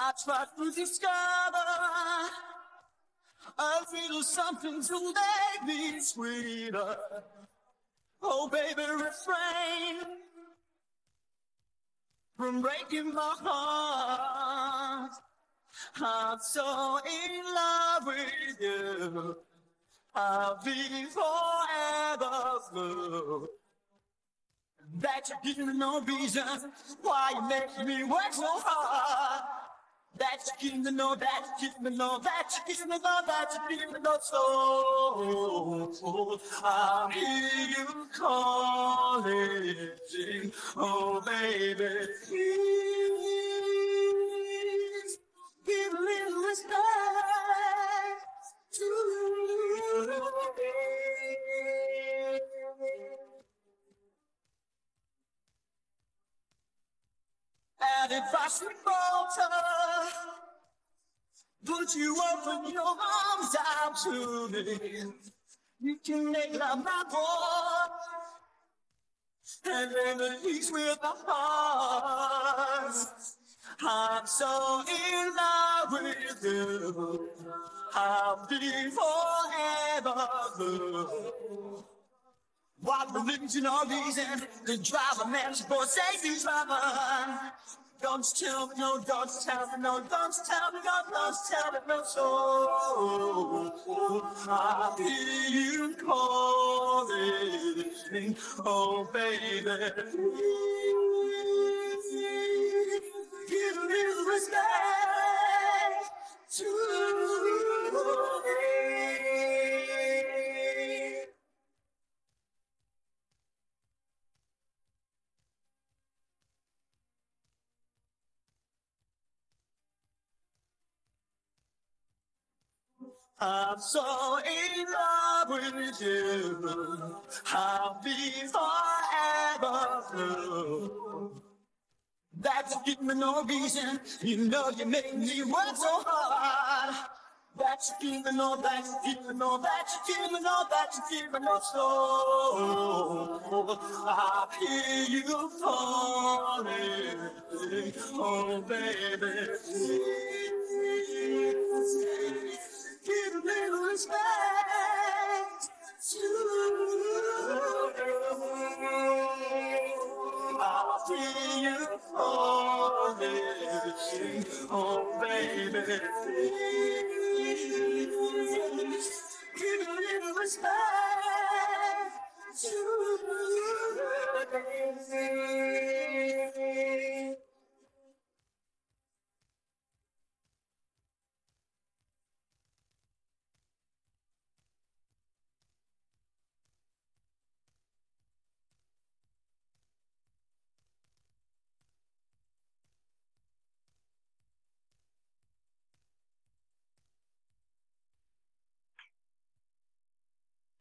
I try to discover a little something to make me sweeter. Oh, baby, refrain from breaking my heart. I'm so in love with you. I'll be forever blue. That you give me no reason why you make me work so hard. That you give me no, that you give me no, that you give me no, that you give me no soul. I hear you calling, oh baby, And if I should would you open your arms out to me? You can make love my boy, and then release with the heart. I'm so in love with you. I'll be forever blue. What religion or reason to drive a man to safety trouble? Don't tell me no, don't tell me no, don't tell me no, don't tell me no, so I hear you calling, oh baby, please, give little respect I'm so in love with you. I'll be forever blue. That you give me no reason. You know you make me work so hard. That you give me no, that you give me no, that you give me no, that you give me no soul. I hear you calling, oh baby. See you falling. Oh, baby, please give a little respect to